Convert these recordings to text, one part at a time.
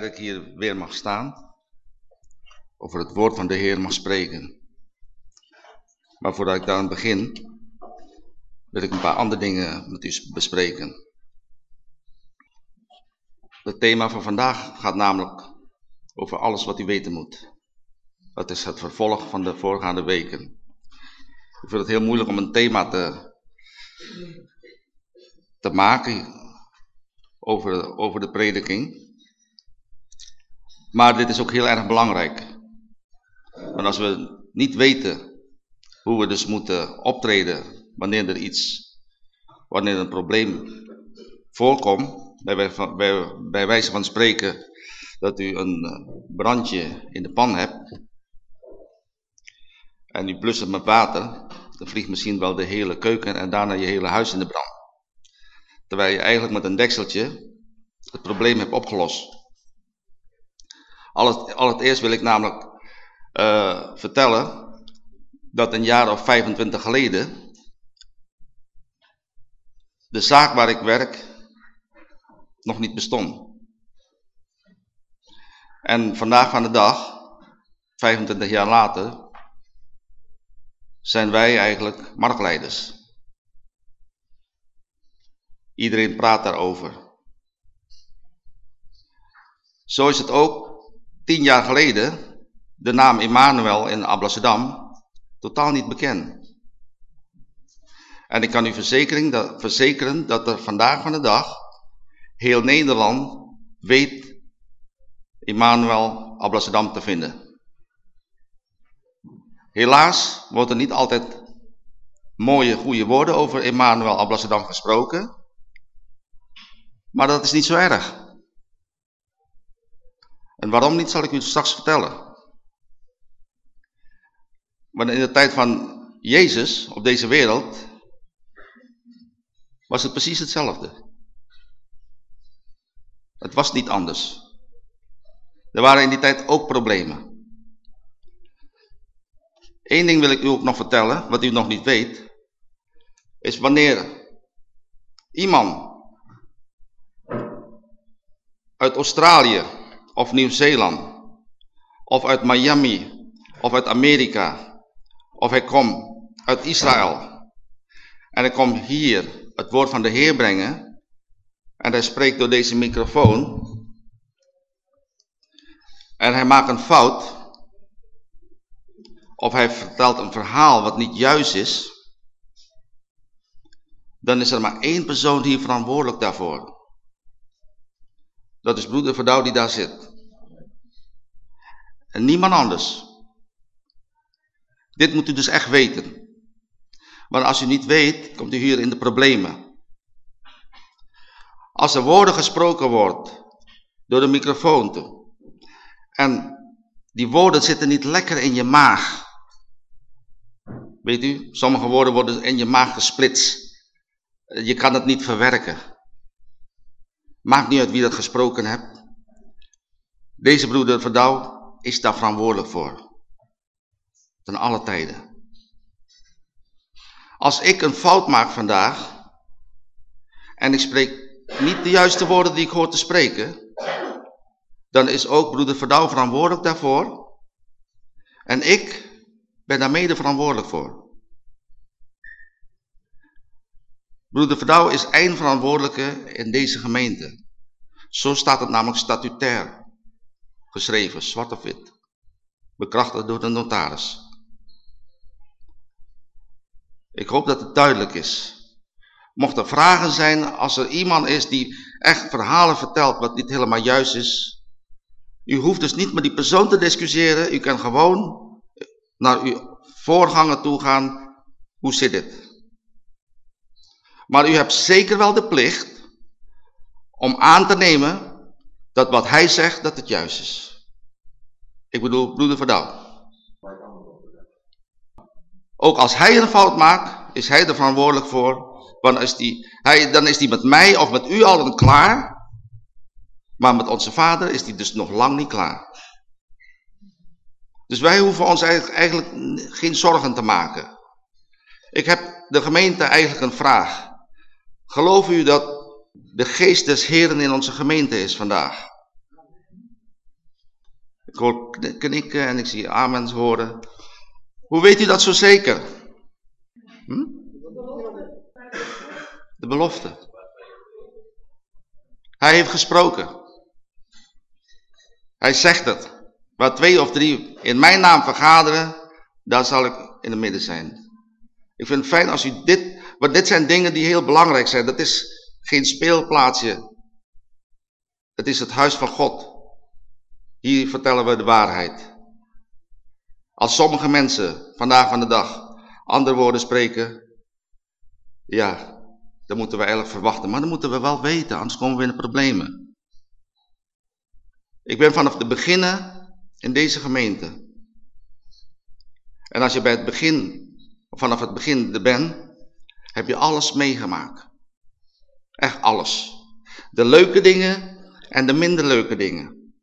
dat ik hier weer mag staan. Over het woord van de Heer mag spreken. Maar voordat ik daar begin, wil ik een paar andere dingen met u bespreken. Het thema van vandaag gaat namelijk over alles wat u weten moet. Dat is het vervolg van de voorgaande weken. Ik vind het heel moeilijk om een thema te, te maken over, over de prediking. Maar dit is ook heel erg belangrijk. Want als we niet weten hoe we dus moeten optreden wanneer er iets, wanneer een probleem voorkomt, bij, bij, wijze van spreken dat u een eh, brandje in de pan hebt en u blust het met water, dan vliegt misschien wel de hele keuken en daarna je hele huis in de brand. Terwijl je eigenlijk met een dekseltje het probleem hebt opgelost. Al het, al het eerst wil ik namelijk uh, vertellen dat een jaar of 25 geleden de zaak waar ik werk nog niet bestond. En vandaag van de dag, 25 jaar later, zijn wij eigenlijk marktleiders. Iedereen praat daarover. Zo is het ook tien jaar geleden de naam Emmanuel in Amsterdam totaal niet bekend. En ik kan u verzekeren dat, verzekeren dat er vandaag van de dag heel Nederland weet Emmanuel Amsterdam te vinden. Helaas wordt er niet altijd mooie, goede woorden over Emmanuel Amsterdam gesproken. Maar dat is niet zo erg. En waarom niet, zal ik u straks vertellen. Maar in de tijd van Jezus op deze wereld was het precies hetzelfde. Het was niet anders. Er waren in die tijd ook problemen. Eén ding wil ik u ook nog vertellen, wat u nog niet weet, is wanneer iemand uit Australië of Nieuw-Zeeland of uit Miami of uit Amerika of hij komt uit Israël. En hij komt hier het woord van de Heer brengen en hij spreekt door deze microfoon. En hij maakt een fout of hij vertelt een verhaal wat niet juist is, dan is er maar één persoon hier verantwoordelijk daarvoor. Dat is broeder Verdouw die daar zit. En niemand anders. Dit moet u dus echt weten. Want als u niet weet, komt u hier in de problemen. Als er woorden gesproken wordt door de microfoon. En die woorden zitten niet lekker in je maag. Weet u, sommige woorden worden in je maag gesplitst. Je kan het niet verwerken. Maakt niet uit wie dat gesproken hebt. Deze broeder Verdouw is daar verantwoordelijk voor. Ten alle tijden. Als ik een fout maak vandaag en ik spreek niet de juiste woorden die ik hoor te spreken, dan is ook broeder Verdouw verantwoordelijk daarvoor. En ik ben daar mede verantwoordelijk voor. Broeder Verdouw is eindverantwoordelijke in deze gemeente. Zo staat het namelijk statutair geschreven, zwart of wit. Bekrachtigd door de notaris. Ik hoop dat het duidelijk is. Mocht er vragen zijn, als er iemand is die echt verhalen vertelt wat niet helemaal juist is. U hoeft dus niet met die persoon te discussiëren. U kan gewoon naar uw voorganger toe gaan. Hoe zit het? Maar u hebt zeker wel de plicht om aan te nemen dat wat hij zegt, dat het juist is. Ik bedoel, broeder Verdouw. Ook als hij een fout maakt, is hij er verantwoordelijk voor. Want is die, hij, dan is hij met mij of met u al klaar. Maar met onze vader is hij dus nog lang niet klaar. Dus wij hoeven ons eigenlijk geen zorgen te maken. Ik heb de gemeente eigenlijk een vraag. Geloven u dat de geest des Heren in onze gemeente is vandaag? Ik hoor knikken en ik zie amens horen. Hoe weet u dat zo zeker? Hm? De belofte. Hij heeft gesproken. Hij zegt het. Waar twee of drie in mijn naam vergaderen, daar zal ik in het midden zijn. Ik vind het fijn als u dit, want dit zijn dingen die heel belangrijk zijn. Dat is geen speelplaatsje. Het is het huis van God. Hier vertellen we de waarheid. Als sommige mensen vandaag van de dag andere woorden spreken, ja, dan moeten we eigenlijk verwachten. Maar dan moeten we wel weten, anders komen we in de problemen. Ik ben vanaf de beginnen in deze gemeente. En als je bij het begin, vanaf het begin er bent, heb je alles meegemaakt. Echt alles. De leuke dingen en de minder leuke dingen.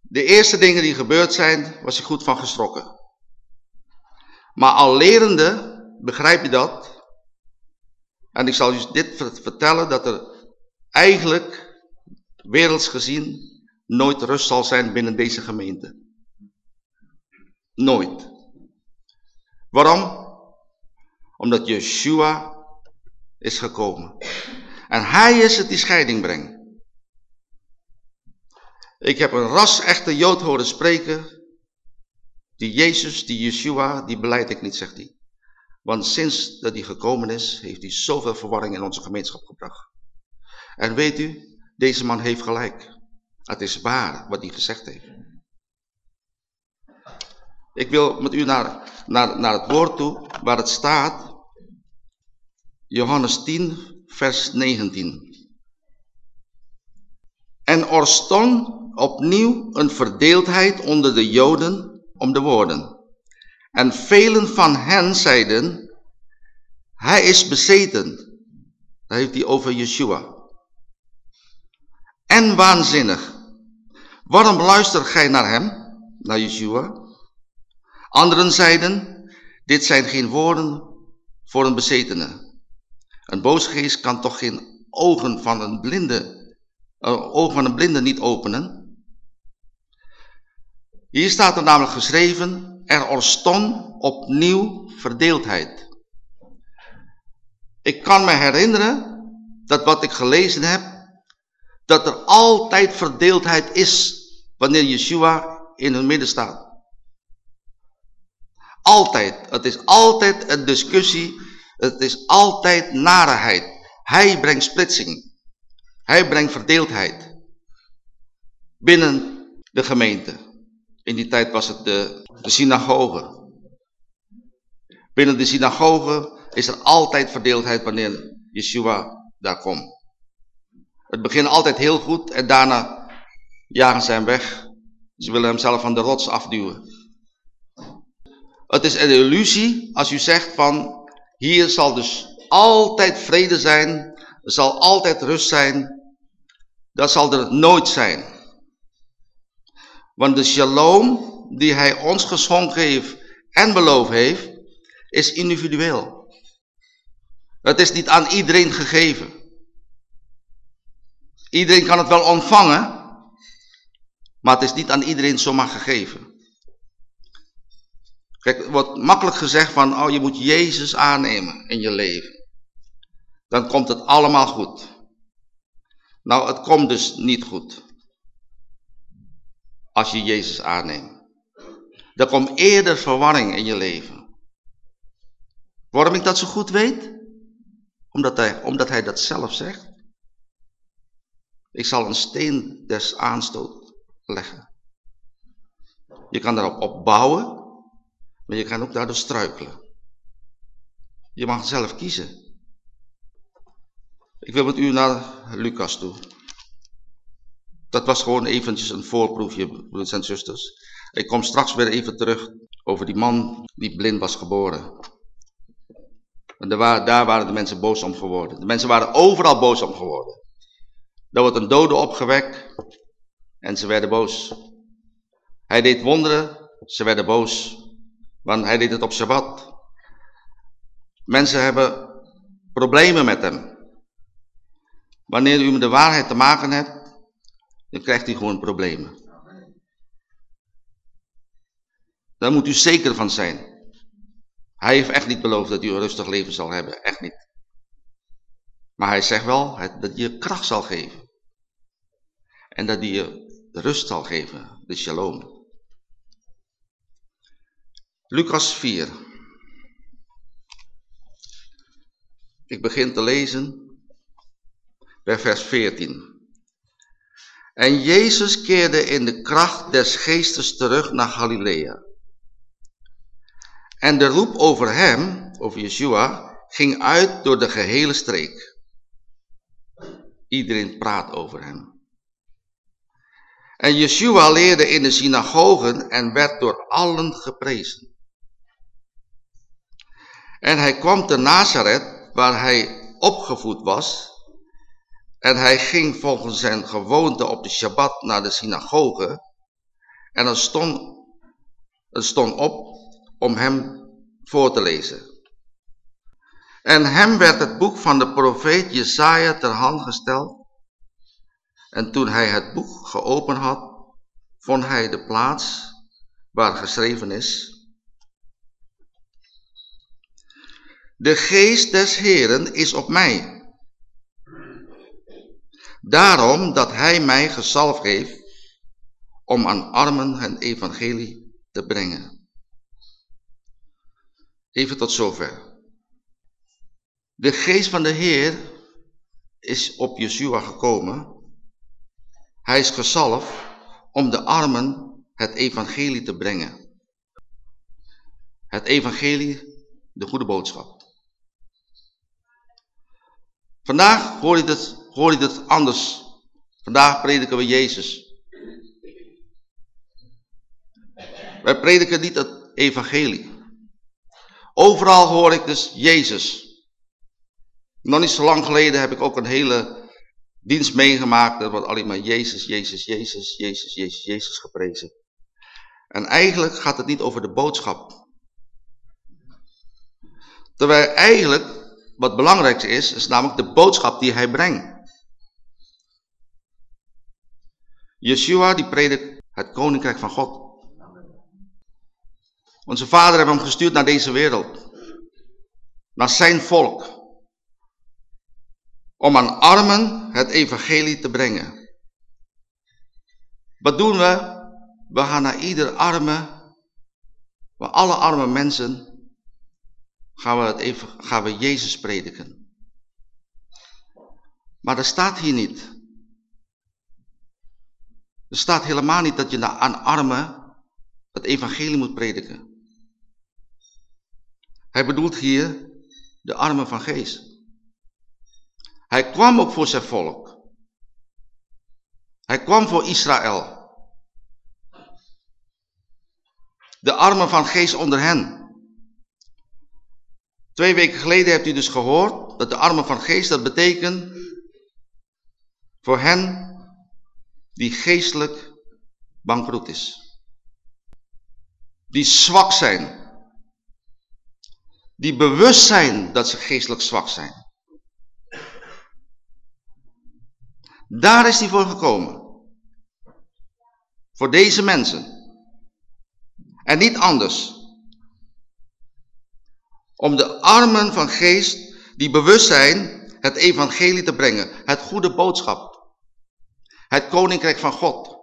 De eerste dingen die gebeurd zijn, was je goed van geschrokken. Maar al lerende begrijp je dat. En ik zal je dit vertellen, dat er eigenlijk, werelds gezien, nooit rust zal zijn binnen deze gemeente. Nooit. Waarom? Omdat Yeshua is gekomen. En hij is het die scheiding brengt. Ik heb een ras-echte Jood horen spreken. Die Jezus, die Yeshua, die beleid ik niet, zegt hij. Want sinds dat hij gekomen is, heeft hij zoveel verwarring in onze gemeenschap gebracht. En weet u, deze man heeft gelijk. Het is waar wat hij gezegd heeft. Ik wil met u naar, naar, naar het woord toe waar het staat. Johannes 10 vers 19. En er stond opnieuw een verdeeldheid onder de Joden om de woorden. En velen van hen zeiden, hij is bezeten. Dat heeft hij over Yeshua. En waanzinnig. Waarom luistert gij naar hem, naar Yeshua? Anderen zeiden, dit zijn geen woorden voor een bezetene. Een boosgeest kan toch geen ogen van een blinde, uh, ogen van een blinde niet openen? Hier staat er namelijk geschreven, er ontstond opnieuw verdeeldheid. Ik kan me herinneren dat wat ik gelezen heb, dat er altijd verdeeldheid is wanneer Yeshua in het midden staat. Altijd. Het is altijd een discussie. Het is altijd narigheid. Hij brengt splitsing. Hij brengt verdeeldheid. Binnen de gemeente. In die tijd was het de, de synagoge. Binnen de synagoge is er altijd verdeeldheid wanneer Yeshua daar komt. Het begint altijd heel goed en daarna jagen ze hem weg. Ze willen hem zelf van de rots afduwen. Het is een illusie als u zegt van hier zal dus altijd vrede zijn, er zal altijd rust zijn. Dat zal er nooit zijn. Want de shalom die hij ons geschonken heeft en beloofd heeft, is individueel. Het is niet aan iedereen gegeven. Iedereen kan het wel ontvangen, maar het is niet aan iedereen zomaar gegeven. Kijk, er wordt makkelijk gezegd van, oh je moet Jezus aannemen in je leven. Dan komt het allemaal goed. Nou, het komt dus niet goed als je Jezus aanneemt. Er komt eerder verwarring in je leven. Waarom ik dat zo goed weet? Omdat hij, omdat hij dat zelf zegt. Ik zal een steen des aanstoot leggen. Je kan daarop opbouwen, maar je kan ook daardoor struikelen. Je mag zelf kiezen. Ik wil met u naar Lucas toe. Dat was gewoon eventjes een voorproefje, broeders en zusters. Ik kom straks weer even terug over die man die blind was geboren. En daar, daar waren de mensen boos om geworden. De mensen waren overal boos om geworden. Er wordt een dode opgewekt en ze werden boos. Hij deed wonderen, ze werden boos. Want hij deed het op Shabbat. Mensen hebben problemen met hem. Wanneer u met de waarheid te maken hebt, dan krijgt u gewoon problemen. Daar moet u zeker van zijn. Hij heeft echt niet beloofd dat u een rustig leven zal hebben. Echt niet. Maar hij zegt wel dat hij je kracht zal geven. En dat hij je rust zal geven. De shalom. Lucas 4. Ik begin te lezen bij vers 14. En Jezus keerde in de kracht des geestes terug naar Galilea. En de roep over hem, over Yeshua, ging uit door de gehele streek. Iedereen praat over hem. En Yeshua leerde in de synagogen en werd door allen geprezen. En hij kwam te Nazareth, waar hij opgevoed was, en hij ging volgens zijn gewoonte op de Shabbat naar de synagoge. En er stond, er stond op om hem voor te lezen. En hem werd het boek van de profeet Jesaja ter hand gesteld. En toen hij het boek geopend had, vond hij de plaats waar geschreven is. De geest des Heren is op mij Daarom dat hij mij gezalfd heeft om aan armen het evangelie te brengen. Even tot zover. De geest van de Heer is op Yeshua gekomen. Hij is gezalfd om de armen het evangelie te brengen. Het evangelie, de goede boodschap. Vandaag hoor je het hoor anders. Vandaag prediken we Jezus. Wij prediken niet het evangelie. Overal hoor ik dus Jezus. Nog niet zo lang geleden heb ik ook een hele dienst meegemaakt. Dat wordt alleen maar Jezus, Jezus, Jezus, Jezus, Jezus, Jezus geprezen. En eigenlijk gaat het niet over de boodschap. Terwijl eigenlijk wat belangrijk is, is namelijk de boodschap die hij brengt. Yeshua die predikt het koninkrijk van God. Onze vader heeft hem gestuurd naar deze wereld. Naar zijn volk. Om aan armen het evangelie te brengen. Wat doen we? We gaan naar ieder arme, waar alle arme mensen, gaan we, het even, gaan we Jezus prediken. Maar dat staat hier niet. Er staat helemaal niet dat je aan armen het evangelie moet prediken. Hij bedoelt hier de armen van geest. Hij kwam ook voor zijn volk. Hij kwam voor Israël. De armen van geest onder hen. Twee weken geleden hebt u dus gehoord dat de armen van geest, dat betekent voor hen die geestelijk bankroet is. Die zwak zijn. Die bewust zijn dat ze geestelijk zwak zijn. Daar is hij voor gekomen. Voor deze mensen. En niet anders. Om de armen van geest die bewust zijn het evangelie te brengen. Het goede boodschap. Het koninkrijk van God.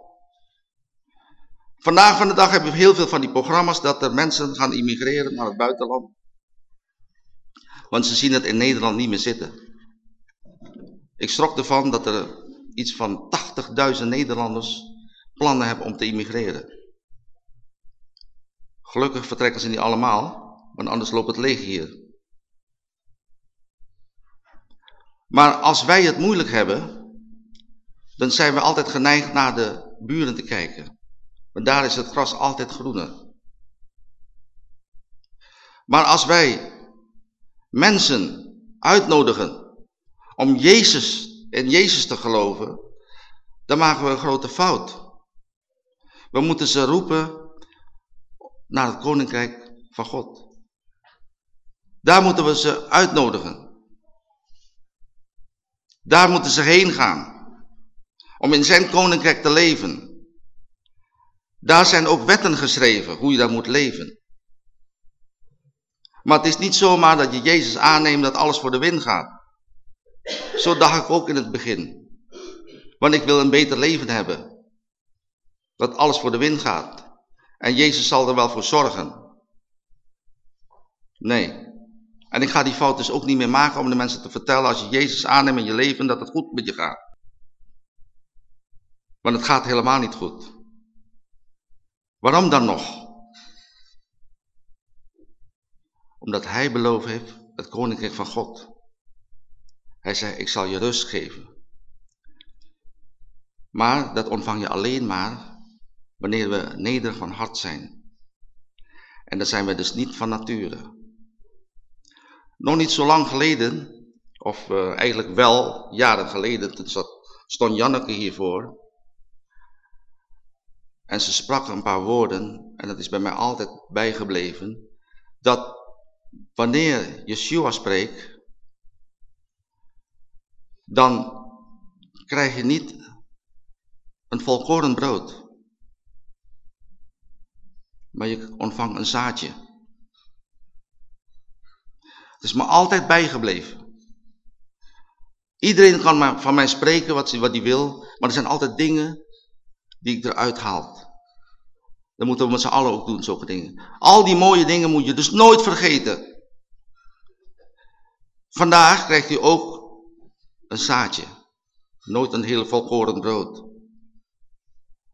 Vandaag van de dag hebben we heel veel van die programma's dat er mensen gaan immigreren naar het buitenland. Want ze zien het in Nederland niet meer zitten. Ik schrok ervan dat er iets van 80.000 Nederlanders plannen hebben om te immigreren. Gelukkig vertrekken ze niet allemaal, want anders loopt het leeg hier. Maar als wij het moeilijk hebben, dan zijn we altijd geneigd naar de buren te kijken. Want daar is het gras altijd groener. Maar als wij mensen uitnodigen om Jezus en Jezus te geloven, dan maken we een grote fout. We moeten ze roepen naar het koninkrijk van God. Daar moeten we ze uitnodigen. Daar moeten ze heen gaan. Om in zijn koninkrijk te leven. Daar zijn ook wetten geschreven, hoe je daar moet leven. Maar het is niet zomaar dat je Jezus aanneemt dat alles voor de wind gaat. Zo dacht ik ook in het begin. Want ik wil een beter leven hebben. Dat alles voor de wind gaat. En Jezus zal er wel voor zorgen. Nee. En ik ga die fout dus ook niet meer maken om de mensen te vertellen als je Jezus aanneemt in je leven dat het goed met je gaat. Want het gaat helemaal niet goed. Waarom dan nog? Omdat hij beloofd heeft het koninkrijk van God. Hij zei, ik zal je rust geven. Maar dat ontvang je alleen maar wanneer we nederig van hart zijn. En dat zijn we dus niet van nature. Nog niet zo lang geleden, of uh, eigenlijk wel jaren geleden, toen stond Janneke hiervoor. En ze sprak een paar woorden, en dat is bij mij altijd bijgebleven, dat wanneer Yeshua spreekt, dan krijg je niet een volkoren brood. Maar je ontvangt een zaadje. Is me altijd bijgebleven. Iedereen kan van mij spreken wat hij, wat wil, maar er zijn altijd dingen die ik eruit haal. Dat moeten we met z'n allen ook doen, zulke dingen. Al die mooie dingen moet je dus nooit vergeten. Vandaag krijgt u ook een zaadje. Nooit een heel volkoren brood.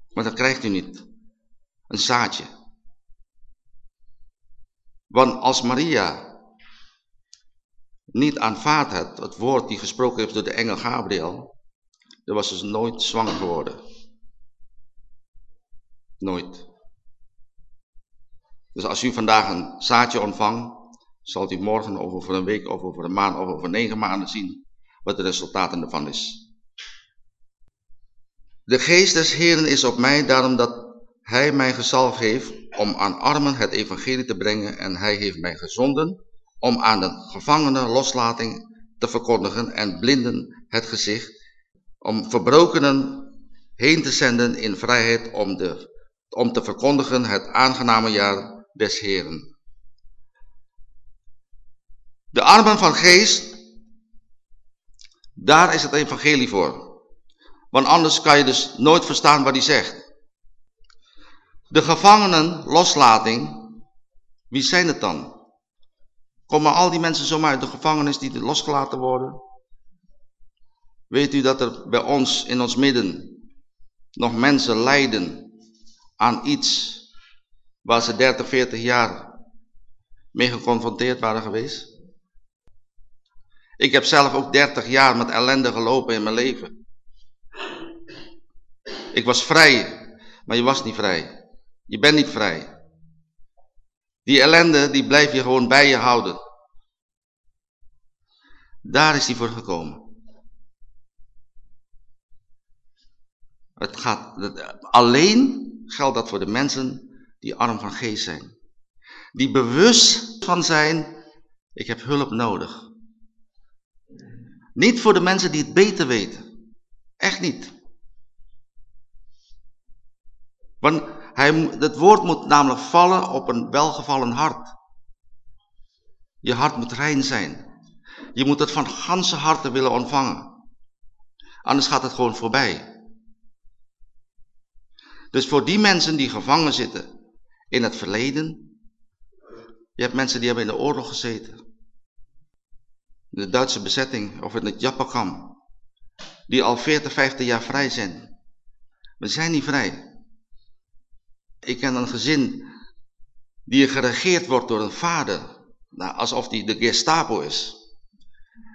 Maar dat krijgt u niet. Een zaadje. Want als Maria niet aanvaard had, het woord die gesproken heeft door de engel Gabriel, dan was ze nooit zwanger geworden. Nooit. Dus als u vandaag een zaadje ontvangt, zal u morgen of over een week of over een maand of over negen maanden zien wat de resultaten ervan is. De geest des Heren is op mij, daarom dat hij mij gezalfd heeft om aan armen het evangelie te brengen en hij heeft mij gezonden om aan de gevangenen loslating te verkondigen en blinden het gezicht, om verbrokenen heen te zenden in vrijheid om, de, om te verkondigen het aangename jaar des Heren. De armen van geest, daar is het evangelie voor. Want anders kan je dus nooit verstaan wat hij zegt. De gevangenen, loslating, wie zijn het dan? Komen al die mensen zomaar uit de gevangenis die losgelaten worden? Weet u dat er bij ons in ons midden nog mensen lijden aan iets waar ze 30, 40 jaar mee geconfronteerd waren geweest. Ik heb zelf ook 30 jaar met ellende gelopen in mijn leven. Ik was vrij, maar je was niet vrij. Je bent niet vrij. Die ellende, die blijf je gewoon bij je houden. Daar is hij voor gekomen. Het gaat, alleen geldt dat voor de mensen die arm van geest zijn. Die bewust van zijn, ik heb hulp nodig. Niet voor de mensen die het beter weten. Echt niet. Want hij, het woord moet namelijk vallen op een welgevallen hart. Je hart moet rein zijn. Je moet het van ganse harte willen ontvangen. Anders gaat het gewoon voorbij. Dus voor die mensen die gevangen zitten, in het verleden. Je hebt mensen die hebben in de oorlog gezeten. In de Duitse bezetting of in het Jappenkamp. Die al 40, 50 jaar vrij zijn. We zijn niet vrij. Ik ken een gezin die geregeerd wordt door een vader. Nou, alsof die de Gestapo is.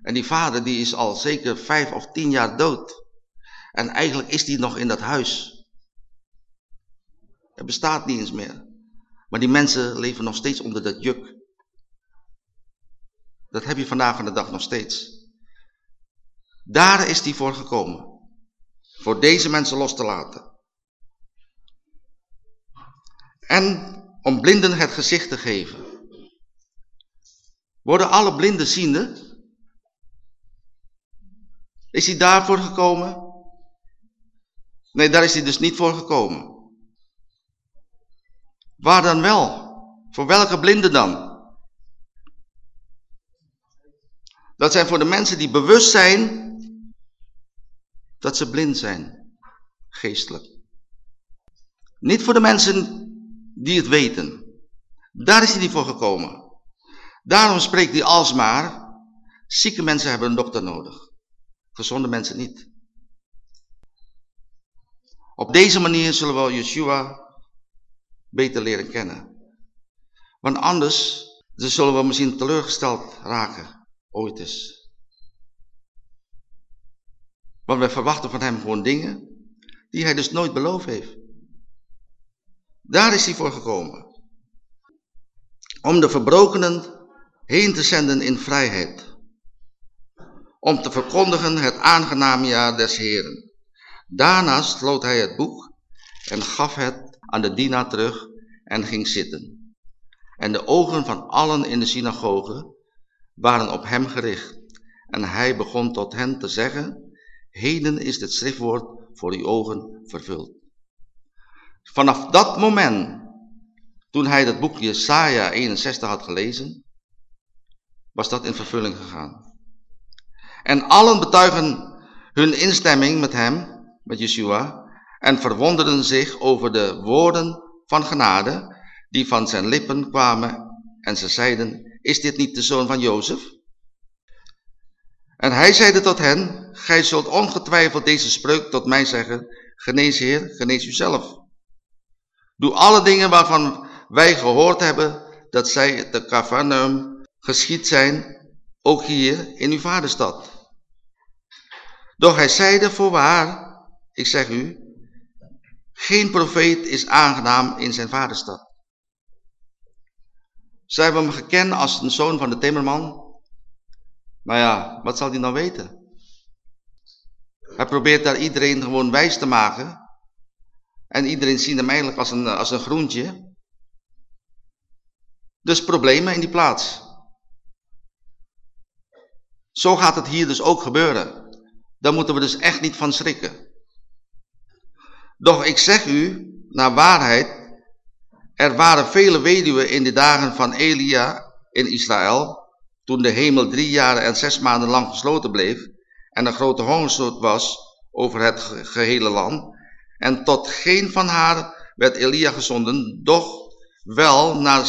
En die vader die is al zeker vijf of tien jaar dood. En eigenlijk is die nog in dat huis. Het bestaat niet eens meer. Maar die mensen leven nog steeds onder dat juk. Dat heb je vandaag van de dag nog steeds. Daar is hij voor gekomen. Voor deze mensen los te laten. En om blinden het gezicht te geven. Worden alle blinden ziende? Is hij daarvoor gekomen? Nee, daar is hij dus niet voor gekomen. Waar dan wel? Voor welke blinden dan? Dat zijn voor de mensen die bewust zijn dat ze blind zijn, geestelijk. Niet voor de mensen die het weten. Daar is hij niet voor gekomen. Daarom spreekt hij alsmaar, zieke mensen hebben een dokter nodig. Gezonde mensen niet. Op deze manier zullen we Yeshua beter leren kennen. Want anders zullen we misschien teleurgesteld raken, ooit eens. Want wij verwachten van hem gewoon dingen die hij dus nooit beloofd heeft. Daar is hij voor gekomen. Om de verbrokenen heen te zenden in vrijheid. Om te verkondigen het aangename jaar des Heren. Daarna sloot hij het boek en gaf het aan de dienaar terug en ging zitten. En de ogen van allen in de synagoge waren op hem gericht. En hij begon tot hen te zeggen, heden is het schriftwoord voor uw ogen vervuld. Vanaf dat moment, toen hij het boek Jesaja 61 had gelezen, was dat in vervulling gegaan. En allen betuigen hun instemming met hem, met Yeshua, en verwonderden zich over de woorden van genade die van zijn lippen kwamen. En ze zeiden, is dit niet de zoon van Jozef? En hij zeide tot hen, gij zult ongetwijfeld deze spreuk tot mij zeggen, genees Heer, genees uzelf. Doe alle dingen waarvan wij gehoord hebben, dat zij te Capernaum geschied zijn, ook hier in uw vaderstad. Doch hij zeide voorwaar, ik zeg u, geen profeet is aangenaam in zijn vaderstad. Zij hebben hem gekend als een zoon van de timmerman. Maar ja, wat zal hij nou weten? Hij probeert daar iedereen gewoon wijs te maken. En iedereen ziet hem eigenlijk als een, als een groentje. Dus problemen in die plaats. Zo gaat het hier dus ook gebeuren. Daar moeten we dus echt niet van schrikken. Doch ik zeg u, naar waarheid, er waren vele weduwen in de dagen van Elia in Israël, toen de hemel drie jaren en zes maanden lang gesloten bleef en een grote hongersnood was over het gehele land. En tot geen van haar werd Elia gezonden, doch wel naar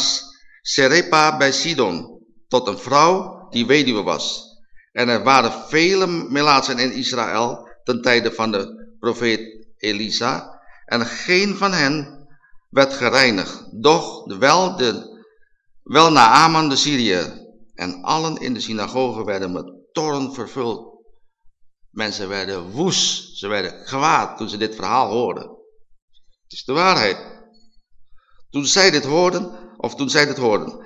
Serepa bij Sidon, tot een vrouw die weduwe was. En er waren vele melaatsen in Israël ten tijde van de profeet Elisa, en geen van hen werd gereinigd, doch wel, de, wel Naaman de Syriër. En allen in de synagoge werden met toorn vervuld. Mensen werden woest, ze werden kwaad toen ze dit verhaal hoorden. Het is de waarheid. Toen zij dit hoorden, of toen zij dit hoorden.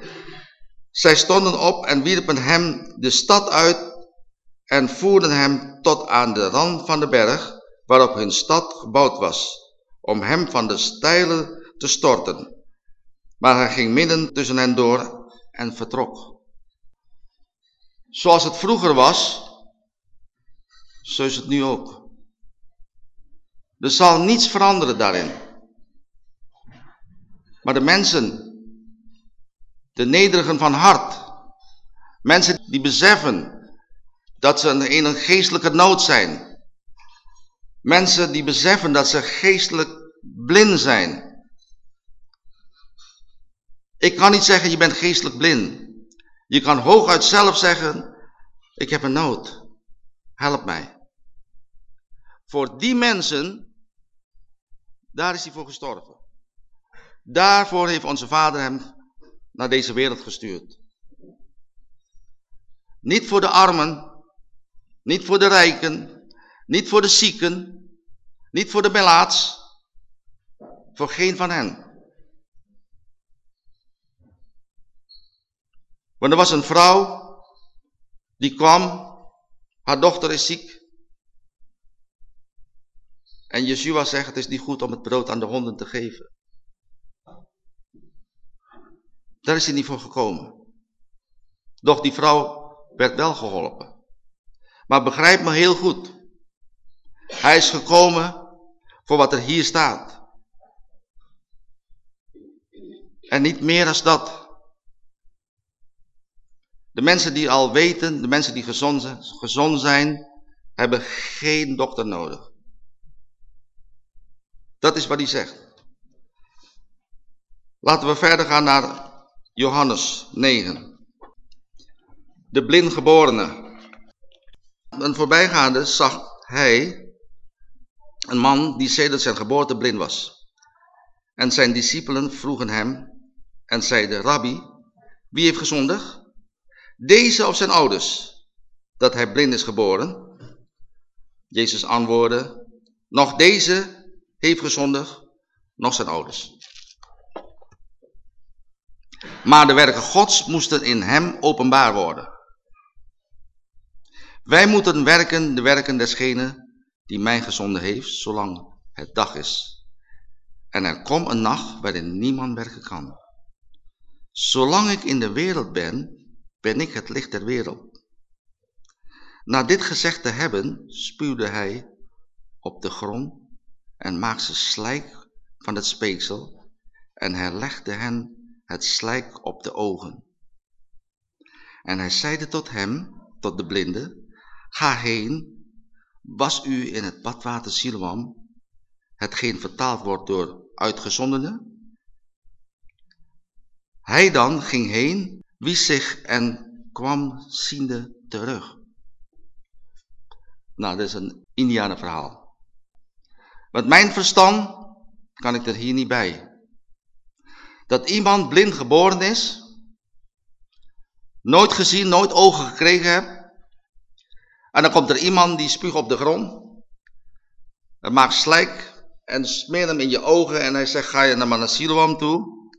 Zij stonden op en wierpen hem de stad uit en voerden hem tot aan de rand van de berg waarop hun stad gebouwd was, om hem van de steile te storten. Maar hij ging midden tussen hen door en vertrok. Zoals het vroeger was, zo is het nu ook. Er zal niets veranderen daarin. Maar de mensen, de nederigen van hart, mensen die beseffen dat ze in een geestelijke nood zijn. Mensen die beseffen dat ze geestelijk blind zijn. Ik kan niet zeggen je bent geestelijk blind. Je kan hooguit zelf zeggen, ik heb een nood. Help mij. Voor die mensen, daar is hij voor gestorven. Daarvoor heeft onze vader hem naar deze wereld gestuurd. Niet voor de armen, niet voor de rijken, niet voor de zieken, niet voor de melaats, voor geen van hen. Want er was een vrouw die kwam, haar dochter is ziek. En Yeshua zegt, het is niet goed om het brood aan de honden te geven. Daar is hij niet voor gekomen. Doch die vrouw werd wel geholpen. Maar begrijp me heel goed. Hij is gekomen voor wat er hier staat. En niet meer dan dat. De mensen die al weten, de mensen die gezond, gezond zijn, hebben geen dokter nodig. Dat is wat hij zegt. Laten we verder gaan naar Johannes 9. De blindgeborene. Een voorbijgaande zag hij een man die sedert zijn geboorte blind was. En zijn discipelen vroegen hem en zeiden, Rabbi, wie heeft gezondigd? Deze of zijn ouders, dat hij blind is geboren? Jezus antwoordde, nog deze heeft gezondigd, nog zijn ouders. Maar de werken gods moesten in hem openbaar worden. Wij moeten werken de werken desgene die mij gezonden heeft, zolang het dag is. En er komt een nacht waarin niemand werken kan. Zolang ik in de wereld ben, ben ik het licht der wereld. Na dit gezegd te hebben, spuwde hij op de grond en maakte slijk van het speeksel en hij legde hen het slijk op de ogen. En hij zeide tot hem, tot de blinde, ga heen, was u in het badwater Siloam, hetgeen vertaald wordt door uitgezondene? Hij dan ging heen, wies zich en kwam ziende terug. Nou, dat is een indianenverhaal. Met mijn verstand kan ik er hier niet bij. Dat iemand blind geboren is, nooit gezien, nooit ogen gekregen hebt, en dan komt er iemand die spuugt op de grond. En maakt slijk en smeert hem in je ogen en hij zegt, ga je naar naar Siloam toe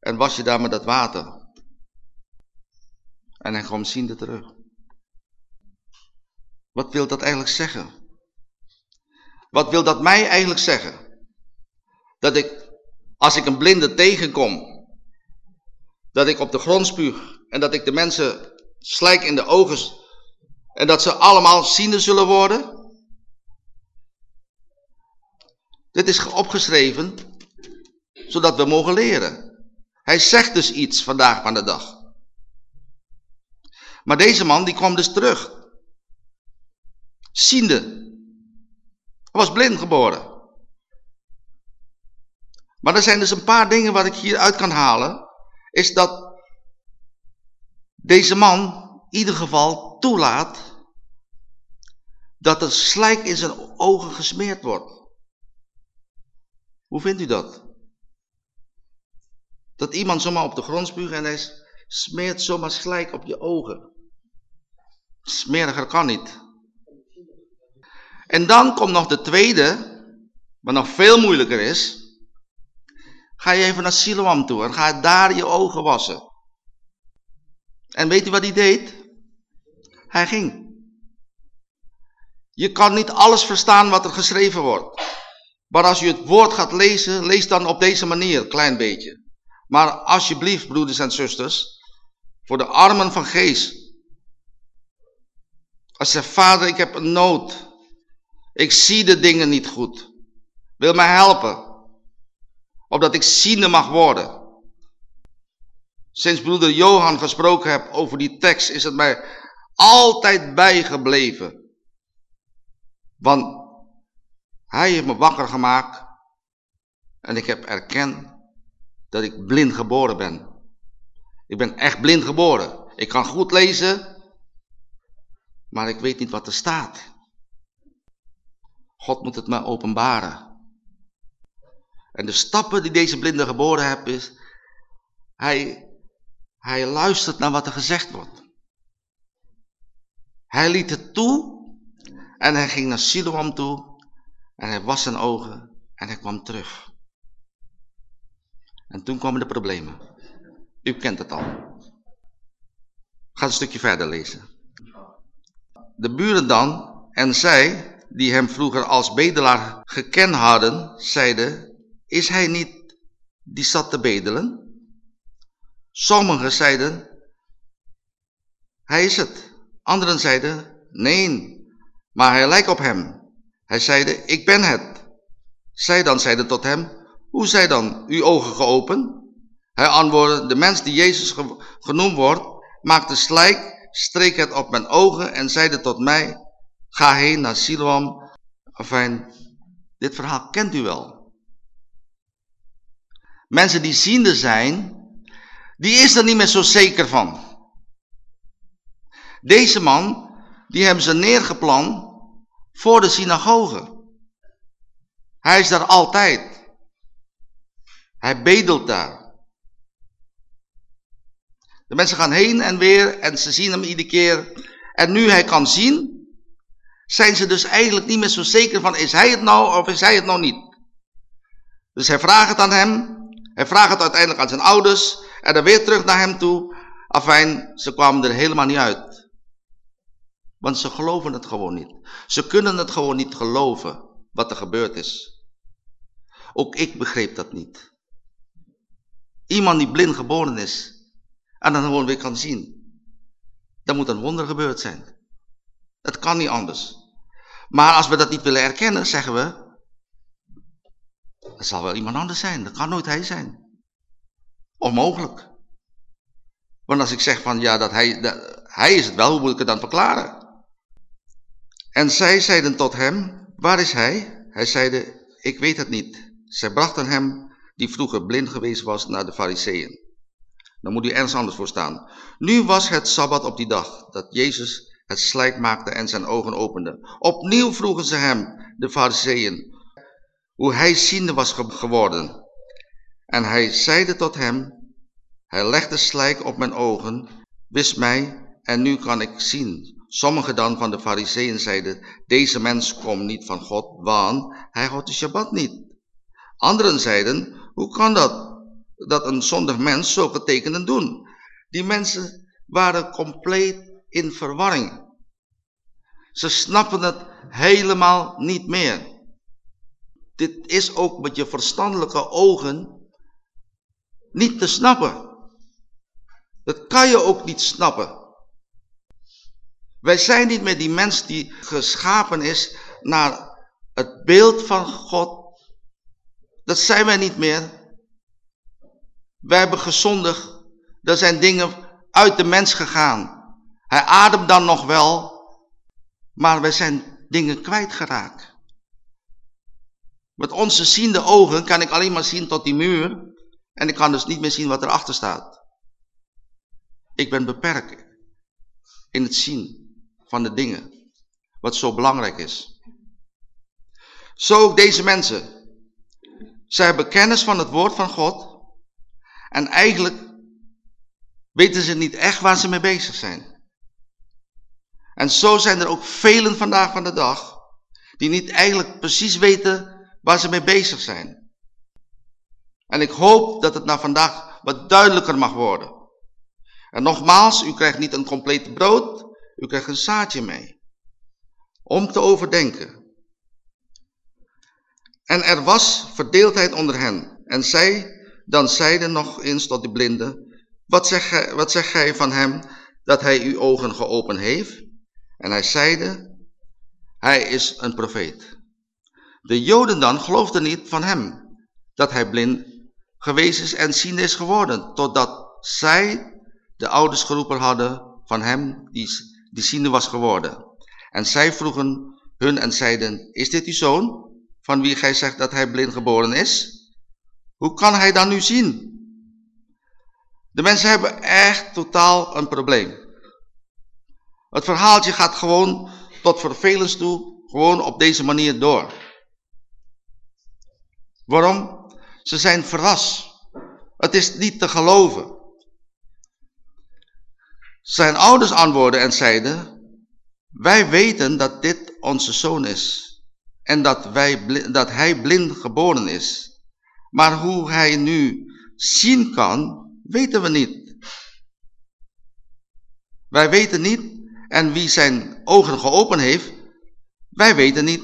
en was je daar met dat water. En hij komt ziende terug. Wat wil dat eigenlijk zeggen? Wat wil dat mij eigenlijk zeggen? Dat ik, als ik een blinde tegenkom, dat ik op de grond spuug en dat ik de mensen slijk in de ogen en dat ze allemaal ziende zullen worden? Dit is opgeschreven zodat we mogen leren. Hij zegt dus iets vandaag van de dag. Maar deze man die kwam dus terug. Ziende. Hij was blind geboren. Maar er zijn dus een paar dingen wat ik hieruit kan halen. Is dat deze man in ieder geval toelaat dat er slijk in zijn ogen gesmeerd wordt. Hoe vindt u dat? Dat iemand zomaar op de grond spuugt en hij smeert zomaar slijk op je ogen. Smeriger kan niet. En dan komt nog de tweede, wat nog veel moeilijker is. Ga je even naar Siloam toe en ga daar je ogen wassen. En weet u wat hij deed? Hij ging. Je kan niet alles verstaan wat er geschreven wordt. Maar als je het woord gaat lezen, lees dan op deze manier, klein beetje. Maar alsjeblieft, broeders en zusters, voor de armen van geest. Als je zegt, vader, ik heb een nood. Ik zie de dingen niet goed. Wil mij helpen. Opdat ik ziende mag worden. Sinds broeder Johan gesproken heb over die tekst, is het mij altijd bijgebleven. Want hij heeft me wakker gemaakt en ik heb erkend dat ik blind geboren ben. Ik ben echt blind geboren. Ik kan goed lezen, maar ik weet niet wat er staat. God moet het me openbaren. En de stappen die deze blinde geboren heeft is, hij, hij luistert naar wat er gezegd wordt. Hij liet het toe en hij ging naar Siloam toe en hij was zijn ogen en hij kwam terug. En toen kwamen de problemen. U kent het al. Ga een stukje verder lezen. De buren dan en zij, die hem vroeger als bedelaar gekend hadden, zeiden, is hij niet die zat te bedelen? Sommigen zeiden, hij is het. Anderen zeiden, nee, maar hij lijkt op hem. Hij zeide, ik ben het. Zij dan zeiden tot hem, hoe zij dan uw ogen geopend? Hij antwoordde, de mens die Jezus genoemd wordt, maakte slijk, streek het op mijn ogen en zeide tot mij, ga heen naar Siloam. Enfin, dit verhaal kent u wel. Mensen die ziende zijn, die is er niet meer zo zeker van. Deze man, die hebben ze neergeplant voor de synagoge. Hij is daar altijd. Hij bedelt daar. De mensen gaan heen en weer en ze zien hem iedere keer. En nu hij kan zien, zijn ze dus eigenlijk niet meer zo zeker van is hij het nou of is hij het nou niet. Dus hij vraagt het aan hem, hij vraagt het uiteindelijk aan zijn ouders en dan weer terug naar hem toe. Afijn, ze kwamen er helemaal niet uit. Want ze geloven het gewoon niet. Ze kunnen het gewoon niet geloven wat er gebeurd is. Ook ik begreep dat niet. Iemand die blind geboren is en dan gewoon weer kan zien. Dan moet een wonder gebeurd zijn. Het kan niet anders. Maar als we dat niet willen erkennen, zeggen we, het zal wel iemand anders zijn. Dat kan nooit hij zijn. Onmogelijk. Want als ik zeg van ja, dat hij, dat, hij is het wel, hoe moet ik het dan verklaren? En zij zeiden tot hem, waar is hij? Hij zeide, ik weet het niet. Zij brachten hem, die vroeger blind geweest was, naar de fariseeën. Dan moet u ergens anders voor staan. Nu was het Sabbat op die dag, dat Jezus het slijk maakte en zijn ogen opende. Opnieuw vroegen ze hem, de fariseeën, hoe hij ziende was geworden. En hij zeide tot hem, hij legde slijk op mijn ogen, wist mij en nu kan ik zien. Sommigen dan van de fariseeën zeiden, deze mens komt niet van God, want hij houdt de Shabbat niet. Anderen zeiden, hoe kan dat, dat een zondig mens zulke tekenen doen? Die mensen waren compleet in verwarring. Ze snappen het helemaal niet meer. Dit is ook met je verstandelijke ogen niet te snappen. Dat kan je ook niet snappen. Wij zijn niet meer die mens die geschapen is naar het beeld van God dat zijn wij niet meer. Wij hebben gezondigd. Er zijn dingen uit de mens gegaan. Hij ademt dan nog wel, maar wij zijn dingen kwijtgeraakt. Met onze ziende ogen kan ik alleen maar zien tot die muur en ik kan dus niet meer zien wat erachter staat. Ik ben beperkt in het zien van de dingen, wat zo belangrijk is. Zo ook deze mensen. Zij hebben kennis van het woord van God. En eigenlijk weten ze niet echt waar ze mee bezig zijn. En zo zijn er ook velen vandaag van de dag die niet eigenlijk precies weten waar ze mee bezig zijn. En ik hoop dat het na vandaag wat duidelijker mag worden. En nogmaals, u krijgt niet een complete brood, u krijgt een zaadje mee. Om te overdenken. En er was verdeeldheid onder hen. En zij dan zeiden nog eens tot de blinde, wat zeg, gij, wat zeg gij van hem dat hij uw ogen geopend heeft? En hij zeide, hij is een profeet. De joden dan geloofden niet van hem, dat hij blind geweest is en ziende is geworden, totdat zij de ouders geroepen hadden van hem die, die ziende was geworden. En zij vroegen hun en zeiden, is dit uw zoon? van wie gij zegt dat hij blind geboren is? Hoe kan hij dan nu zien? De mensen hebben echt totaal een probleem. Het verhaaltje gaat gewoon tot vervelens toe, gewoon op deze manier door. Waarom? Ze zijn verrast. Het is niet te geloven. Zijn ouders antwoordden en zeiden, wij weten dat dit onze zoon is en dat, wij, dat hij blind geboren is. Maar hoe hij nu zien kan, weten we niet. Wij weten niet en wie zijn ogen geopend heeft, wij weten niet.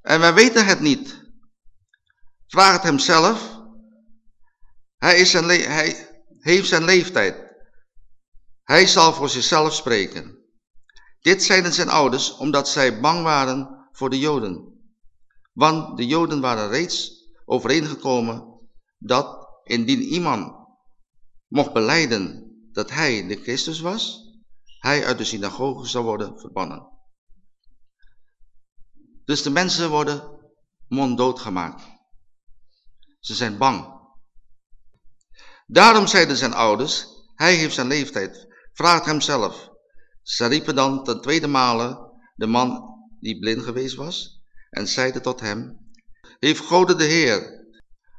En wij weten het niet. Vraag het hem zelf. Hij, is zijn hij heeft zijn leeftijd. Hij zal voor zichzelf spreken. Dit zeiden zijn ouders omdat zij bang waren voor de Joden. Want de Joden waren reeds overeengekomen dat indien iemand mocht beleiden dat hij de Christus was, hij uit de synagoge zou worden verbannen. Dus de mensen worden monddood gemaakt. Ze zijn bang. Daarom zeiden zijn ouders, hij heeft zijn leeftijd, vraagt hem zelf. Ze riepen dan ten tweede male de man die blind geweest was en zeiden tot hem, heeft God de Heer,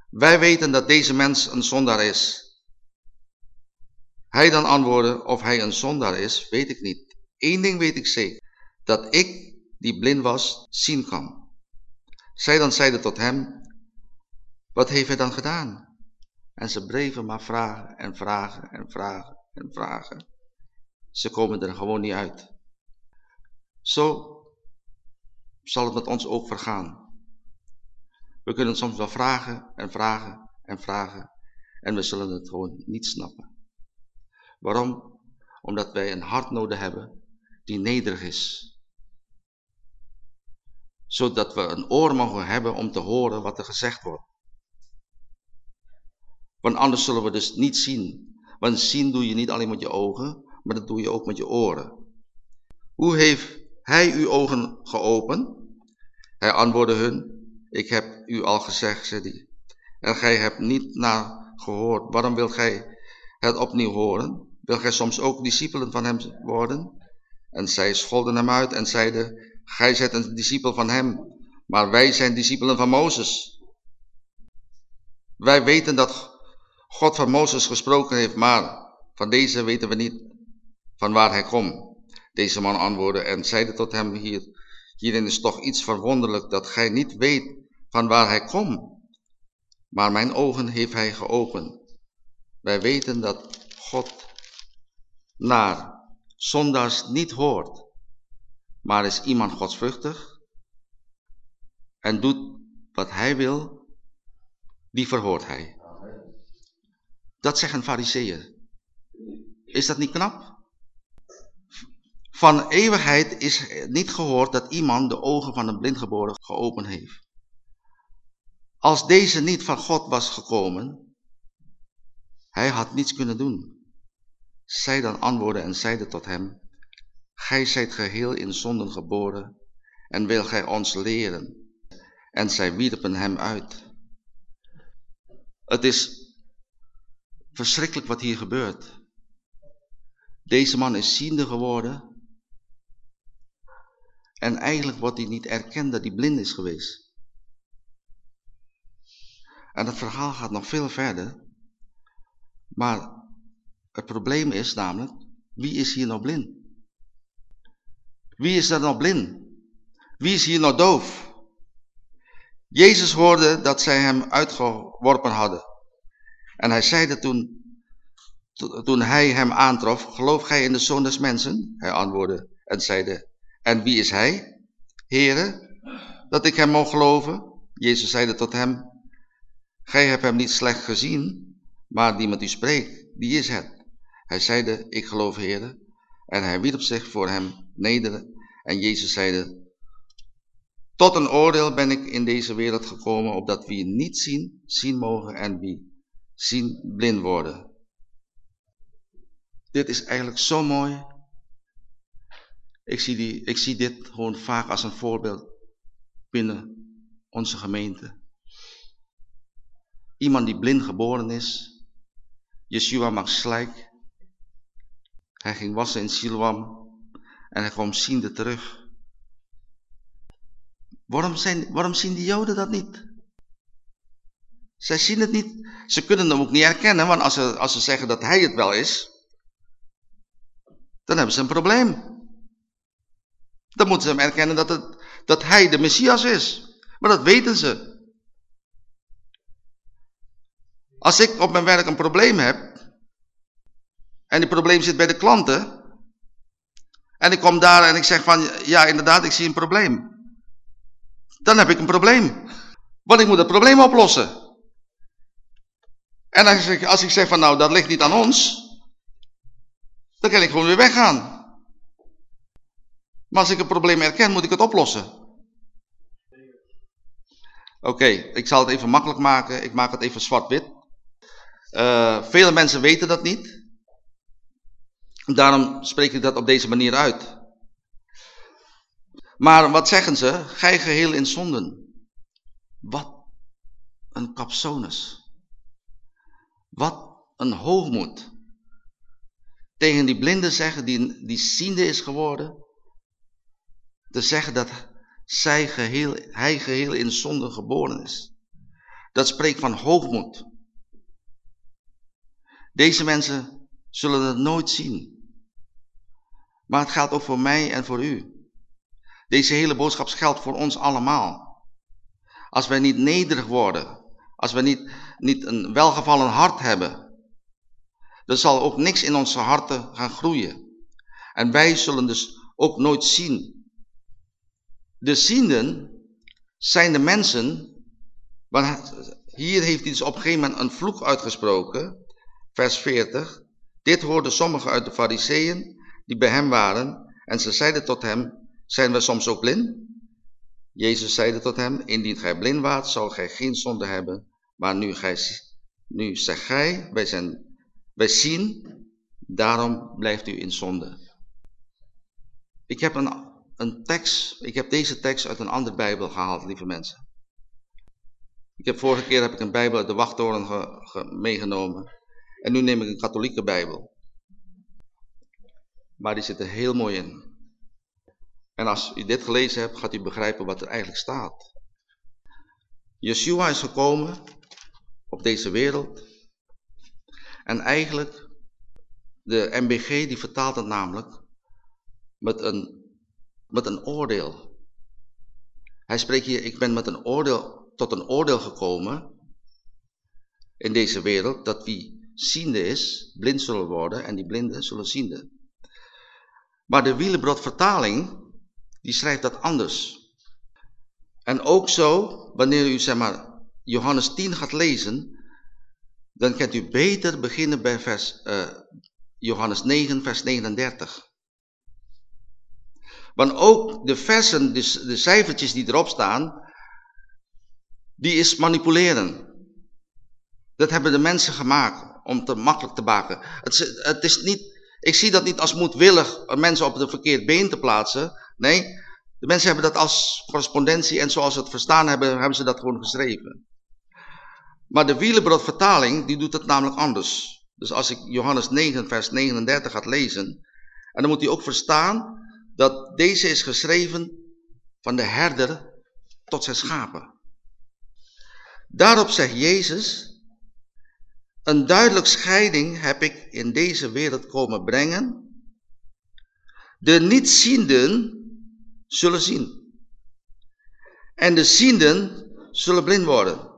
wij weten dat deze mens een zondaar is. Hij dan antwoordde, of hij een zondaar is, weet ik niet. Eén ding weet ik zeker, dat ik, die blind was, zien kan. Zij dan zeiden tot hem, wat heeft hij dan gedaan? En ze bleven maar vragen en vragen en vragen en vragen. Ze komen er gewoon niet uit. Zo zal het met ons ook vergaan. We kunnen soms wel vragen en vragen en vragen en we zullen het gewoon niet snappen. Waarom? Omdat wij een hart nodig hebben die nederig is. Zodat we een oor mogen hebben om te horen wat er gezegd wordt. Want anders zullen we dus niet zien. Want zien doe je niet alleen met je ogen, maar dat doe je ook met je oren. Hoe heeft hij uw ogen geopend? Hij antwoordde hun, ik heb u al gezegd, zei hij. En gij hebt niet naar gehoord. Waarom wilt gij het opnieuw horen? Wil gij soms ook discipelen van hem worden? En zij scholden hem uit en zeiden, gij zijt een discipel van hem, maar wij zijn discipelen van Mozes. Wij weten dat God van Mozes gesproken heeft, maar van deze weten we niet van waar hij komt. Deze man antwoordde en zeide tot hem, hier, hierin is toch iets verwonderlijk dat gij niet weet van waar hij komt. Maar mijn ogen heeft hij geopend. Wij weten dat God naar zondaars niet hoort, maar is iemand godsvruchtig en doet wat hij wil, die verhoort hij. Dat zeggen fariseeën. Is dat niet knap? Van eeuwigheid is niet gehoord dat iemand de ogen van een blindgeboren geopend heeft. Als deze niet van God was gekomen, hij had niets kunnen doen. Zij dan antwoordde en zeiden tot hem, Gij zijt geheel in zonden geboren en wil gij ons leren. En zij wierpen hem uit. Het is verschrikkelijk wat hier gebeurt. Deze man is ziende geworden. En eigenlijk wordt hij niet erkend dat hij blind is geweest. En het verhaal gaat nog veel verder. Maar het probleem is namelijk, wie is hier nou blind? Wie is er nou blind? Wie is hier nou doof? Jezus hoorde dat zij hem uitgeworpen hadden. En hij zeide toen, toen hij hem aantrof, geloof gij in de Zoon des Mensen? Hij antwoordde en zeide, en wie is hij? Here, dat ik hem mag geloven? Jezus zeide tot hem, gij hebt hem niet slecht gezien, maar die met u spreekt, die is het. Hij zeide, ik geloof Heere. En hij wierp zich voor hem neder. En Jezus zeide, tot een oordeel ben ik in deze wereld gekomen, opdat wie niet zien, zien mogen en wie zien, blind worden. Dit is eigenlijk zo mooi. Ik zie, die, ik zie dit gewoon vaak als een voorbeeld binnen onze gemeente. Iemand die blind geboren is, Yeshua mag slijk, hij ging wassen in Siloam en hij kwam ziende terug. Waarom, zijn, waarom zien die Joden dat niet? Zij zien het niet. Ze kunnen hem ook niet herkennen, want als ze, als ze zeggen dat hij het wel is, dan hebben ze een probleem. Dan moeten ze hem erkennen dat, het, dat hij de Messias is. Maar dat weten ze. Als ik op mijn werk een probleem heb, en het probleem zit bij de klanten. En ik kom daar en ik zeg van, ja inderdaad, ik zie een probleem. Dan heb ik een probleem. Want ik moet het probleem oplossen. En als ik, als ik zeg van, nou dat ligt niet aan ons. Dan kan ik gewoon weer weggaan. Maar als ik een probleem herken, moet ik het oplossen. Oké, ik zal het even makkelijk maken. Ik maak het even zwart-wit. Uh, vele mensen weten dat niet. Daarom spreek ik dat op deze manier uit. Maar wat zeggen ze? Gij geheel in zonden. Wat een kapsonus. Wat een hoogmoed. Tegen die blinde zeggen, die, die ziende is geworden. Te zeggen dat zij geheel, hij geheel in zonde geboren is. Dat spreekt van hoogmoed. Deze mensen zullen het nooit zien. Maar het geldt ook voor mij en voor u. Deze hele boodschap geldt voor ons allemaal. Als wij niet nederig worden, als wij niet, niet een welgevallen hart hebben, dan zal ook niks in onze harten gaan groeien. En wij zullen dus ook nooit zien. De zienden zijn de mensen, want hier heeft hij op een gegeven moment een vloek uitgesproken, vers 40. Dit hoorden sommigen uit de fariseeën die bij hem waren en ze zeiden tot hem, zijn we soms ook blind? Jezus zeide tot hem, indien gij blind waart, zal gij geen zonde hebben, maar nu, gij, nu zegt gij, wij, zijn, wij zien, daarom blijft u in zonde. Ik heb een, een tekst, ik heb deze tekst uit een andere Bijbel gehaald, lieve mensen. Ik heb vorige keer heb ik een Bijbel uit de wachttoren meegenomen. En nu neem ik een katholieke Bijbel. Maar die zit er heel mooi in. En als u dit gelezen hebt, gaat u begrijpen wat er eigenlijk staat. Yeshua is gekomen op deze wereld. En eigenlijk, de MBG die vertaalt het namelijk met een, met een oordeel. Hij spreekt hier, ik ben met een oordeel, tot een oordeel gekomen in deze wereld, dat wie ziende is, blind zullen worden en die blinden zullen ziende. Maar de Wielenbrod vertaling, die schrijft dat anders. En ook zo, wanneer u zeg maar Johannes 10 gaat lezen, dan kunt u beter beginnen bij vers, uh, Johannes 9, vers 39. Want ook de versen, de cijfertjes die erop staan, die is manipuleren. Dat hebben de mensen gemaakt om te makkelijk te maken. Het, het is niet ik zie dat niet als moedwillig mensen op het verkeerd been te plaatsen. Nee, de mensen hebben dat als correspondentie en zoals ze het verstaan hebben, hebben ze dat gewoon geschreven. Maar de Wielenbrod vertaling, die doet het namelijk anders. Dus als ik Johannes 9 vers 39 gaat lezen, en dan moet hij ook verstaan dat deze is geschreven van de herder tot zijn schapen. Daarop zegt Jezus, een duidelijk scheiding heb ik in deze wereld komen brengen. De nietzienden zullen zien. En de zienden zullen blind worden.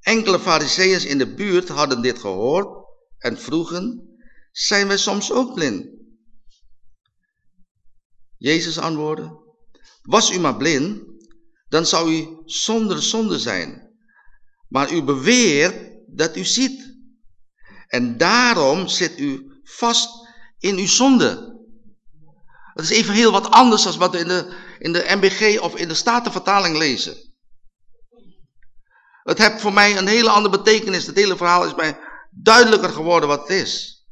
Enkele fariseeërs in de buurt hadden dit gehoord en vroegen, zijn wij soms ook blind? Jezus antwoordde, was u maar blind, dan zou u zonder zonde zijn. Maar u beweert dat u ziet. En daarom zit u vast in uw zonde. Dat is even heel wat anders dan wat we in de, in de MBG of in de Statenvertaling lezen. Het heeft voor mij een hele andere betekenis. Het hele verhaal is mij duidelijker geworden wat het is.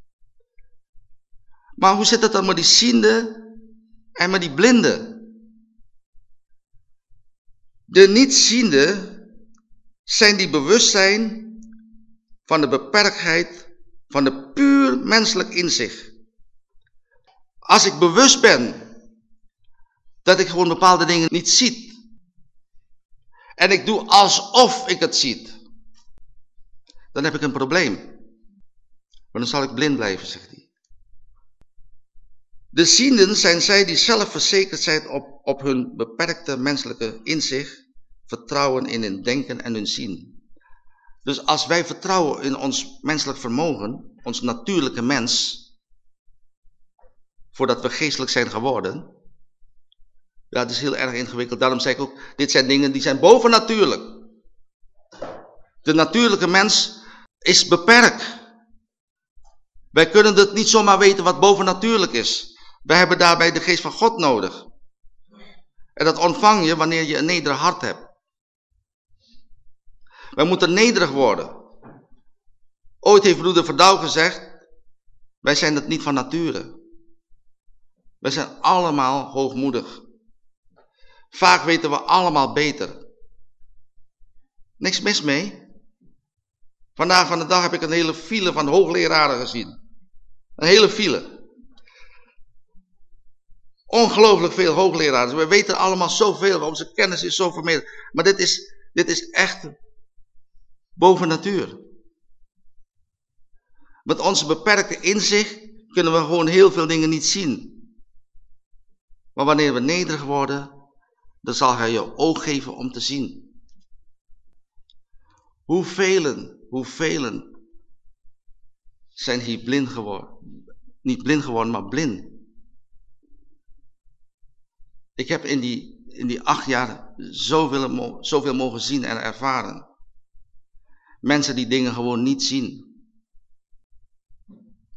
Maar hoe zit het dan met die ziende en met die blinde? De niet-ziende zijn die bewust zijn van de beperktheid van de puur menselijk inzicht. Als ik bewust ben dat ik gewoon bepaalde dingen niet zie. En ik doe alsof ik het zie. Dan heb ik een probleem. Maar dan zal ik blind blijven, zegt hij. De zienden zijn zij die zelf verzekerd zijn op, op hun beperkte menselijke inzicht, vertrouwen in hun denken en hun zien. Dus als wij vertrouwen in ons menselijk vermogen, ons natuurlijke mens, voordat we geestelijk zijn geworden, ja, dat is heel erg ingewikkeld. Daarom zeg ik ook, dit zijn dingen die zijn bovennatuurlijk. De natuurlijke mens is beperkt. Wij kunnen het niet zomaar weten wat bovennatuurlijk is. Wij hebben daarbij de geest van God nodig. En dat ontvang je wanneer je een nederig hart hebt. Wij moeten nederig worden. Ooit heeft broeder Verdouw gezegd, wij zijn het niet van nature. Wij zijn allemaal hoogmoedig. Vaak weten we allemaal beter. Niks mis mee. Vandaag van de dag heb ik een hele file van hoogleraren gezien. Een hele file. Ongelooflijk veel hoogleraren. We weten allemaal zoveel. Onze kennis is zo vermeerderd. Maar dit is, dit is echt boven natuur. Met onze beperkte inzicht kunnen we gewoon heel veel dingen niet zien. Maar wanneer we nederig worden, dan zal hij je oog geven om te zien. Hoeveel, hoeveel zijn hier blind geworden. Niet blind geworden, maar blind. Ik heb in die, in die acht jaar zoveel, zoveel mogen zien en ervaren. Mensen die dingen gewoon niet zien.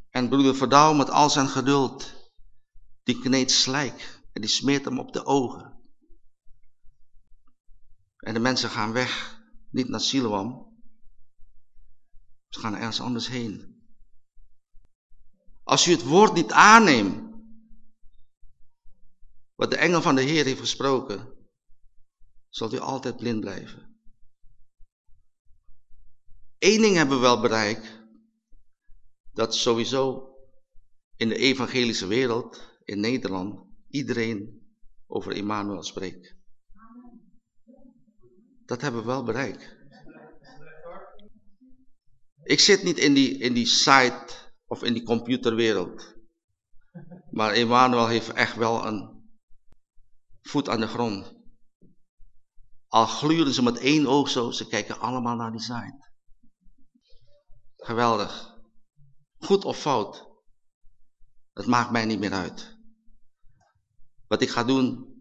En broeder Verdouw met al zijn geduld, die kneedt slijk en die smeert hem op de ogen. En de mensen gaan weg, niet naar Siloam. Ze gaan ergens anders heen. Als u het woord niet aanneemt, wat de engel van de Heer heeft gesproken, zult u altijd blind blijven. Eén ding hebben we wel bereikt, dat sowieso in de evangelische wereld, in Nederland, iedereen over Emmanuel spreekt. Dat hebben we wel bereikt. Ik zit niet in die, in die site of in die computerwereld. Maar Emmanuel heeft echt wel een voet aan de grond. Al gluren ze met één oog zo, ze kijken allemaal naar die site. Geweldig. Goed of fout. Het maakt mij niet meer uit. Wat ik ga doen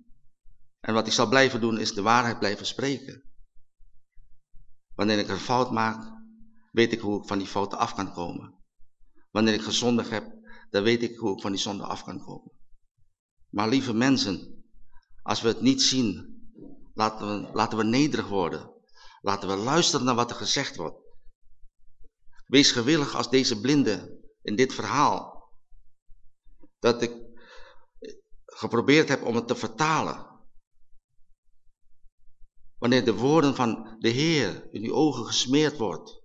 en wat ik zal blijven doen is de waarheid blijven spreken. Wanneer ik een fout maak, weet ik hoe ik van die fouten af kan komen. Wanneer ik gezondig heb, dan weet ik hoe ik van die zonde af kan komen. Maar lieve mensen, als we het niet zien, laten we, laten we nederig worden. Laten we luisteren naar wat er gezegd wordt. Wees gewillig als deze blinde in dit verhaal. Dat ik geprobeerd heb om het te vertalen. Wanneer de woorden van de Heer in uw ogen gesmeerd wordt.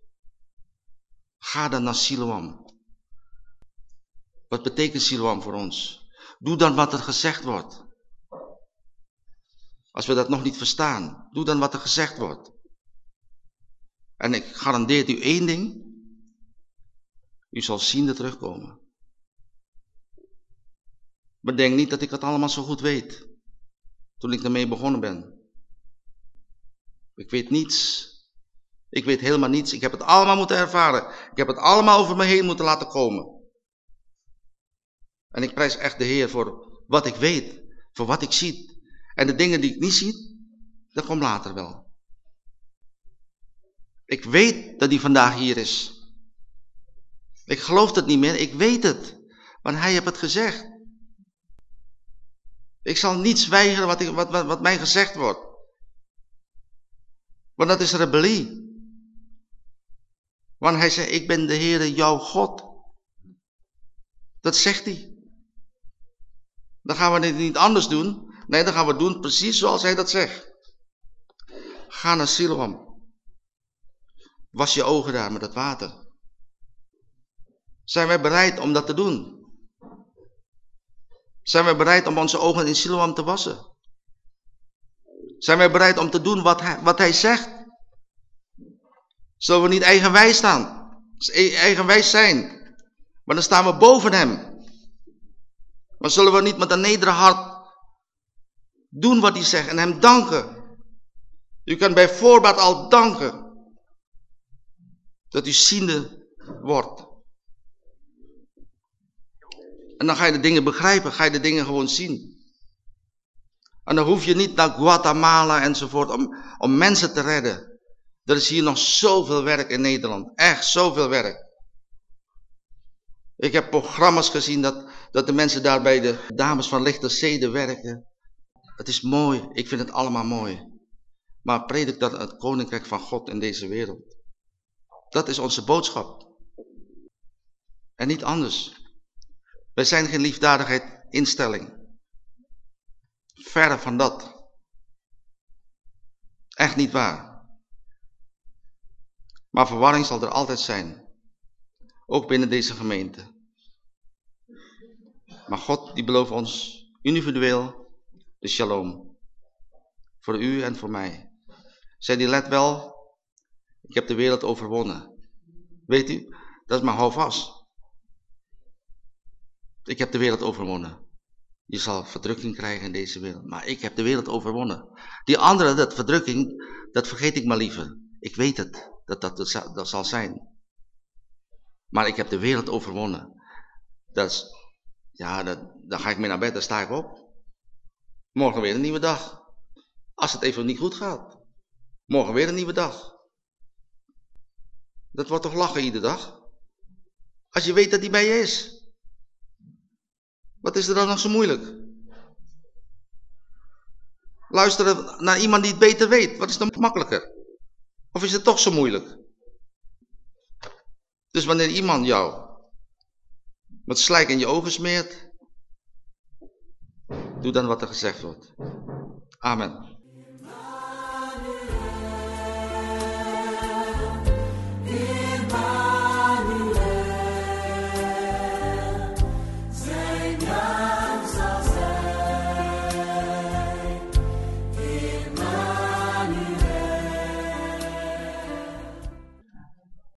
Ga dan naar Siloam. Wat betekent Siloam voor ons? Doe dan wat er gezegd wordt. Als we dat nog niet verstaan, doe dan wat er gezegd wordt. En ik garandeer u één ding. U zal ziende terugkomen. Maar denk niet dat ik het allemaal zo goed weet. Toen ik ermee begonnen ben. Ik weet niets. Ik weet helemaal niets. Ik heb het allemaal moeten ervaren. Ik heb het allemaal over me heen moeten laten komen. En ik prijs echt de Heer voor wat ik weet. Voor wat ik zie. En de dingen die ik niet zie, dat komt later wel. Ik weet dat hij vandaag hier is. Ik geloof het niet meer, ik weet het. Want hij heeft het gezegd. Ik zal niets weigeren wat, ik, wat, wat, wat mij gezegd wordt. Want dat is rebellie. Want hij zei, ik ben de Heere jouw God. Dat zegt hij. Dan gaan we het niet anders doen. Nee, dan gaan we doen precies zoals hij dat zegt. Ga naar Siloam. Was je ogen daar met het water. Zijn wij bereid om dat te doen? Zijn wij bereid om onze ogen in Siloam te wassen? Zijn wij bereid om te doen wat hij, wat hij zegt? Zullen we niet eigenwijs staan? E-, eigenwijs zijn? Maar dan staan we boven hem. Maar zullen we niet met een nederig hart doen wat hij zegt en hem danken. U kan bij voorbaat al danken dat u ziende wordt. En dan ga je de dingen begrijpen, ga je de dingen gewoon zien. En dan hoef je niet naar Guatemala enzovoort om, om mensen te redden. Er is hier nog zoveel werk in Nederland. Echt zoveel werk. Ik heb programma's gezien dat, dat de mensen daar bij de dames van Lichter Zeden werken. Het is mooi. Ik vind het allemaal mooi. maar predik dan het koninkrijk van God in deze wereld. Dat is onze boodschap. En niet anders. Wij zijn geen liefdadigheid instelling. Verder van dat. Echt niet waar. Maar verwarring zal er altijd zijn. Ook binnen deze gemeente. Maar God die belooft ons individueel de shalom. Voor u en voor mij. Zij die let wel, ik heb de wereld overwonnen. Weet u, dat is maar vast. Ik heb de wereld overwonnen. Je zal verdrukking krijgen in deze wereld. Maar ik heb de wereld overwonnen. Die andere, dat verdrukking, dat vergeet ik maar liever. Ik weet het, dat dat, dat zal zijn. Maar ik heb de wereld overwonnen. Dat is, ja, dat, dan ga ik mee naar bed, dan sta ik op. Morgen weer een nieuwe dag. Als het even niet goed gaat. Morgen weer een nieuwe dag. Dat wordt toch lachen iedere dag? Als je weet dat die bij je is. Wat is er dan nog zo moeilijk? Luisteren naar iemand die het beter weet. Wat is dan makkelijker? Of is het toch zo moeilijk? Dus wanneer iemand jou met slijk in je ogen smeert, doe dan wat er gezegd wordt. Amen.